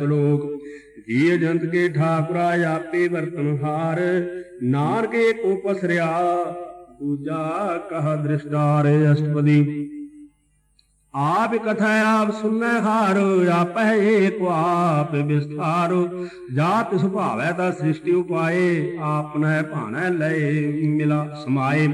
ਸ਼ਲੋਕ। ਜੀ ਜੰਤ ਕੇ ਠਾਕੁਰਾ ਆਪੇ ਵਰਤਨ ਹਾਰ, ਨਾਨਕ ਏਕੋ ਪਸਰਿਆ, ਦੂਜਾ ਕਹ ਦ੍ਰਿਸ਼ਟਾਰ ਅਸ਼ਟਪਦੀ। ਆਪ ਕਥਾ ਆਪ ਸੁਨੈ ਹਾਰ ਆਪੈ ਏਕ ਆਪ ਵਿਸਥਾਰ। ਜਾਤ ਸੁਭਾਵੈ ਤਾ ਸ੍ਰਿਸ਼ਟੀ ਉਪਾਏ ਆਪਨੈ ਭਾਣੈ ਲਏ ਮਿਲਾ ਸਮਾਏ।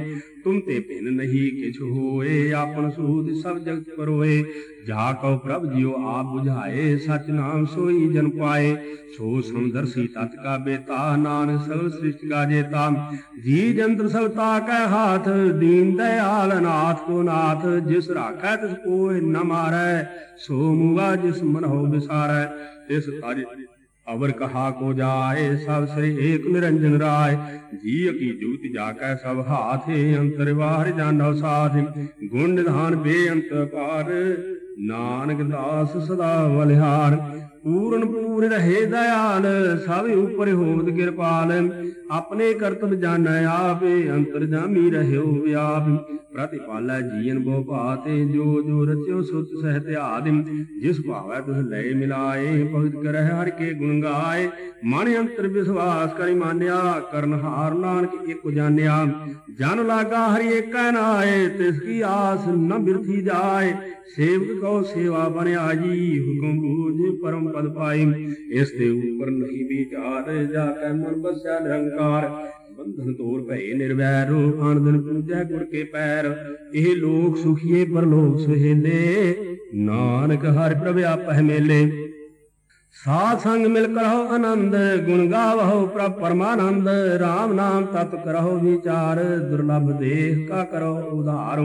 ਤੁਮ ਤੇ ਭਿਨ ਨਹੀਂ, ਕਿਛ ਹੋਏ, ਆਪਨ ਸੂਤ ਸਭ ਜਗਤ ਪਰੋਏ। ਜਾ ਕਉ ਪ੍ਰਭ ਜਿਉ ਆਪ 부ਝਾਏ ਸਚ ਨਾਮ ਸੋਈ ਜਨ ਪਾਏ। ਸੋ ਸਮਦਰਸੀ ਤਤ ਕਾ ਬੇਤਾ, ਨਾਨਕ ਸਗਲ ਸ੍ਰਿਸ਼ਟ ਕਾ ਜੇਤਾ। ਜੀ ਜੰਤਰ ਸਭ ਤਾ ਕੈ ਹਾਥ, ਦੀਨ ਦਇਆਲ ਨਾਥ ਕੋ ਨਾਥ। ਜਿਸ ਰਾਖੈ ਤਿਸ ਕੋਇ ਨ ਮਾਰੈ, ਸੋ ਮੁਆ ਜਿਸ ਮਨ ਹੋ ਵਿਸਾਰੈ ਤਿਸ ਤਜ ਅਵਰ ਕਹਾ ਕੋ ਜਾਏ, ਸਭ ਸ੍ਰੀ ਏਕ ਨਿਰੰਜਨ ਰਾਏ। ਜੀ ਕੀ ਜੁਗਤ ਜਾ ਕੈ ਸਭ ਹਾਥੇ ਅੰਤਰ ਬਾਹਰ ਜਾਣੋ ਸਾਥ ਗੁਣ ਨਿਧਾਨ ਬੇਅੰਤ ਪਾਰ ਨਾਨਕ ਦਾਸ ਸਦਾ ਬਲਿਹਾਰ ਪੂਰਨ ਪੂਰ ਰਹੇ ਦਇਆਲ, ਸਭ ਉਪਰ ਹੋਵਤ ਕਿਰਪਾਲ। ਆਪਣੇ ਕਰਤਬ ਜਾਣੈ ਆਪੇ, ਅੰਤਰ ਜਾਮੀ ਰਹਿਓ ਵਿਆਪ। ਪ੍ਰਤਿਪਾਲੈ ਜੀਵਨ ਬੋ ਭਾਤੇ, ਜੋ ਜੋ ਰਚਿਓ ਸੁਤ ਸਹਿਤ ਆਦਿ ਜਿਸ ਭਾਵੈ ਤੁਸ ਲੈ ਮਿਲਾਏ, ਭਗਤ ਕਰਹਿ ਹਰ ਕੇ ਗੁਣ ਗਾਏ। ਮਨ ਅੰਤਰ ਵਿਸ਼ਵਾਸ ਕਰਿ ਮਾਨਿਆ, ਕਰਨ ਹਾਰ ਨਾਨਕ ਇਕ ਜਾਣਿਆ। ਜਨ ਲਾਗਾ ਹਰਿ ਏਕੈ ਨਾਏ, ਤਿਸ ਕੀ ਆਸ ਨ ਬਿਰਥੀ ਜਾਏ। ਸੇਵਕ ਕੋ ਸੇਵਾ ਬਣਿਆ ਜੀ, ਹੁਕਮ ਬੂਝ ਪਰਮ ਪਦ ਪਾਈ ਇਸ ਦੇ ਉਪਰ ਨਹੀਂ ਵਿਚਾਰ, ਜਾ ਕੈ ਮਨ ਬਸਿਆ ਨਿਰੰਕਾਰ। ਬੰਧਨ ਤੋਰ ਭਏ ਨਿਰਵੈਰ ਆਨ ਦਿਨ ਪੂਜੈ ਗੁਰ ਕੇ ਪੈਰ। ਇਹ ਲੋਕ ਸੁਖੀਏ, ਪਰਲੋਕ ਸੁਹੇਲੇ। ਨਾਨਕ ਹਰਿ ਪ੍ਰਭ ਆਪਹਿ ਮੇਲੇ। ਸਾਧ ਸੰਗ ਮਿਲ ਕਰਹੁ ਆਨੰਦ, ਗੁਣ ਗਾਵਹੁ ਪ੍ਰਭ ਪਰਮਾਨੰਦ RAM ਨਾਮ ਤਤ ਕਰਹੁ ਵਿਚਾਰ, ਦੁਰਲਭ ਦੇਖ ਕਾ ਕਰੋ ਉਧਾਰ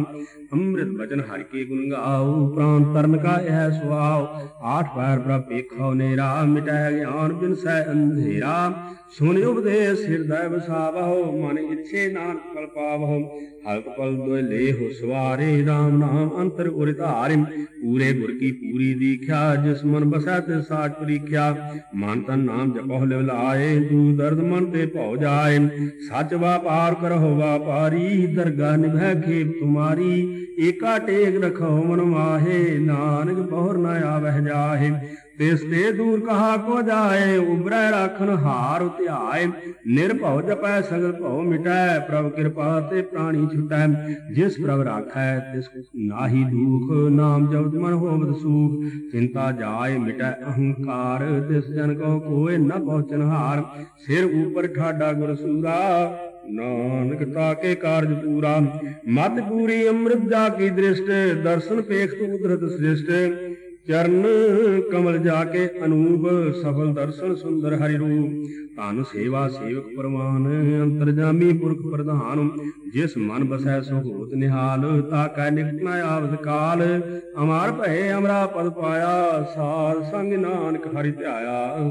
ਅੰਮ੍ਰਿਤ ਬਚਨ ਹਰਿ ਕੇ ਗੁਣ ਗਾਉ, ਪ੍ਰਾਨ ਤਰਨ ਕਾ ਇਹ ਸੁਆਉ। ਆਠ ਪੈਰ ਪ੍ਰਭ ਵੇਖੋ ਨੇਰਾ, ਮਿਟੈ ਗਿਆਨ ਬਿਨ ਸੈ ਅੰਧੇਰਾ। ਸੁਨ ਉਪਦੇਸ਼ ਹਿਰਦੈ ਵਸਾਵਹੁ, ਮਨ ਇਛੇ ਨਾਨਕ ਕਲ ਪਾਵਹੁ। ਹਲਕ ਪਲ ਦੋਇ ਲੇਹੁ ਸਵਾਰੇ RAM ਨਾਮ ਅੰਤਰ ਉਰ ਧਾਰਿ। ਪੂਰੇ ਗੁਰ ਕੀ ਪੂਰੀ ਦੀਖਿਆ, ਜਿਸ ਮਨ ਬਸੈ ਤੇ ਸਾਚ ਪ੍ਰੀਖਿਆ ਮਨ ਤਨ ਨਾਮ ਜਪਹੁ ਲਿਵ ਲਾਏ ਦੂ ਦਰਦ ਮਨ ਤੇ ਭਉ ਜਾਏ। ਸੱਚ ਵਾਪਾਰ ਕਰਹੁ ਵਾਪਾਰੀ ਦਰਗਾ ਨਿਭੈ ਖੇਪ ਤੁਮਾਰੀ। ਏਕਾ ਟੇਕ ਰਖੋ ਮਨ ਮਾਹੇ, ਨਾਨਕ ਬਹੁਰ ਨ ਆਵਹਿ ਜਾਹੇ। ਤਿਸ ਤੇ ਦੂਰ ਕਹਾ ਕੋ ਜਾਏ, ਉਬਰੈ ਰਾਖਨ ਹਾਰ ਧਿਆਏ ਨਿਰਭਉ ਜਪੈ, ਸਗਲ ਭਉ ਮਿਟੈ, ਪ੍ਰਭ ਕਿਰਪਾ ਤੇ ਪ੍ਰਾਣੀ ਛੁਟੈ। ਜਿਸ ਪ੍ਰਭ ਰਾਖੈ, ਤਿਸ ਨਾਹੀ ਦੁਖ, ਨਾਮ ਜਪਤ ਮਨ ਹੋਵਤ ਸੂਖ। ਚਿੰਤਾ ਜਾਏ, ਮਿਟੈ ਅਹੰਕਾਰ, ਤਿਸ ਜਨ ਕੋ ਕੋਏ ਨ ਪਹੁੰਚਨ ਹਾਰ ਸਿਰ ਉਪਰ ਠਾਡਾ ਗੁਰ ਸੂਰਾ, ਨਾਨਕ ਤਾਕੇ ਕਾਰਜ ਪੂਰਾ। ਮਤ ਪੂਰੀ ਅੰਮ੍ਰਿਤ ਜਾ ਕੀ ਦ੍ਰਿਸ਼ਟ, ਦਰਸ਼ਨ ਪੇਖ ਤੂ ਉਦਰਤ ਸ੍ਰਿਸ਼ਟ। ਚਰਨ ਕਮਲ ਜਾ ਕੇ ਅਨੂਪ ਸਫਲ ਦਰਸ਼ਨ ਸੁੰਦਰ ਹਰਿ ਰੂਪ। ਧਨ ਸੇਵਾ ਸੇਵਕ ਪਰਮਾਨ ਅੰਤਰਜਾਮੀ ਪੁਰਖ ਪ੍ਰਧਾਨ, ਜਿਸ ਮਨ ਬਸੈ ਸੋ ਹੋਤ ਨਿਹਾਲ, ਤਾ ਕੈ ਨਿਕਟ ਨ ਆਵਤ ਕਾਲ। ਅਮਾਰ ਭਏ ਅਮਰਾ ਪਦ ਪਾਇਆ ਸਾਧ ਸੰਗ ਨਾਨਕ ਹਰਿ ਧਿਆਇਆ।